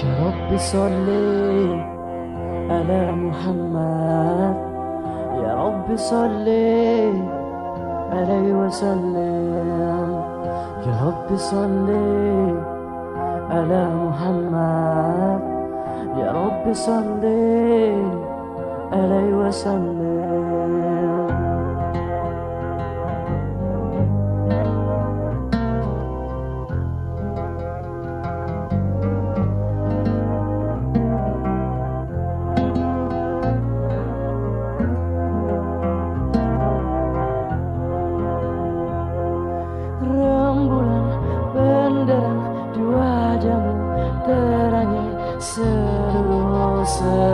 رب صل على محمد. يا رب صل عليه وسلم. يا رب صل على محمد. يا رب صل عليه وسلم.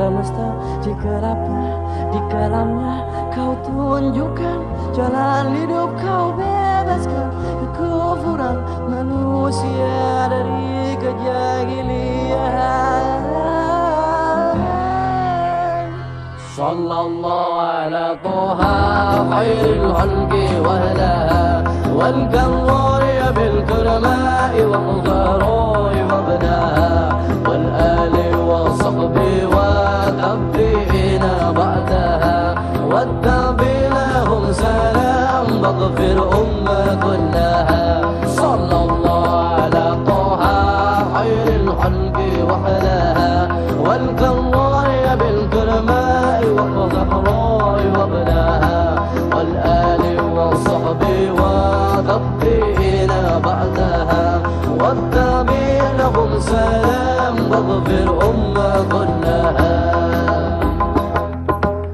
semesta jika lapar di kalamnya kau tunjukkan jalan hidup kau bebaskan kekufuran manusia dari kejahilian صلى الله على طه خير الخلق وهلاها والكرار بالكرماء والضراء والصحب وتبقين بعدها والتابع لهم سلام واغفر أمة كلها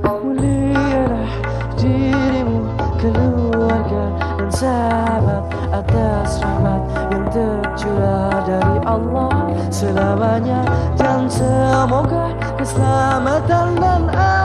Mulialah dirimu keluarga dan sahabat atas rahmat yang tercurah dari Allah selamanya dan semoga keselamatan dan ampunan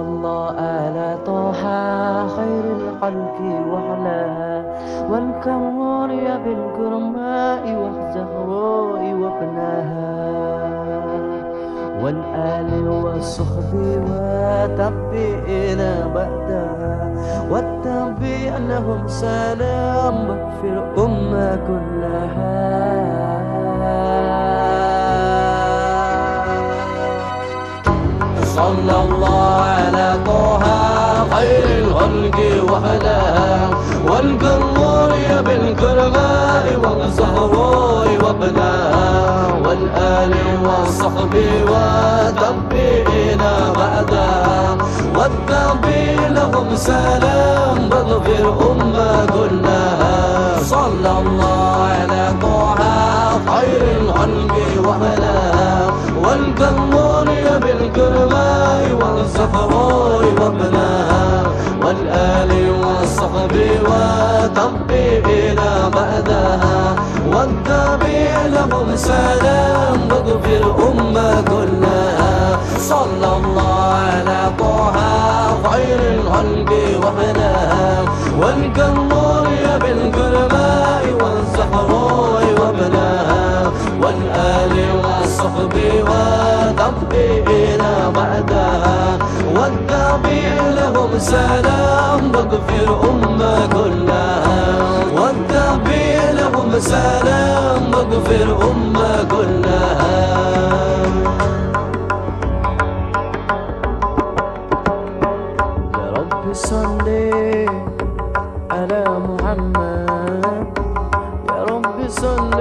الله على طه خير الخلق وعلاها والكرار بالكرماء والزهراء وابناها. والآل والصحب وتبعين بعدها والتبع لهم سلام واغفر أمة كلها. صلى الله خير الخلق وهلاها والقمر بالكرماء والزهراء وابناها والآل والصحب وتبعين بعدها والتابع لهم سلام واغفر أمة كلها. صلى الله على طه خير الخلق وهلاها والقمر بالكرماء والزهراء وابناها والصحب وتبعين بعدها والتابع لهم سلام واغفر أمة كلها صلى الله على طه خير الخلق وابناها والقمر بالكرماء والزهراء وابناها والآل والصحب وتبعين بعدها والتابع لهم سلام واغفر أمة كلها. والتابع لهم سلام واغفر أمة كلها. يا رب صل على محمد. يا رب صل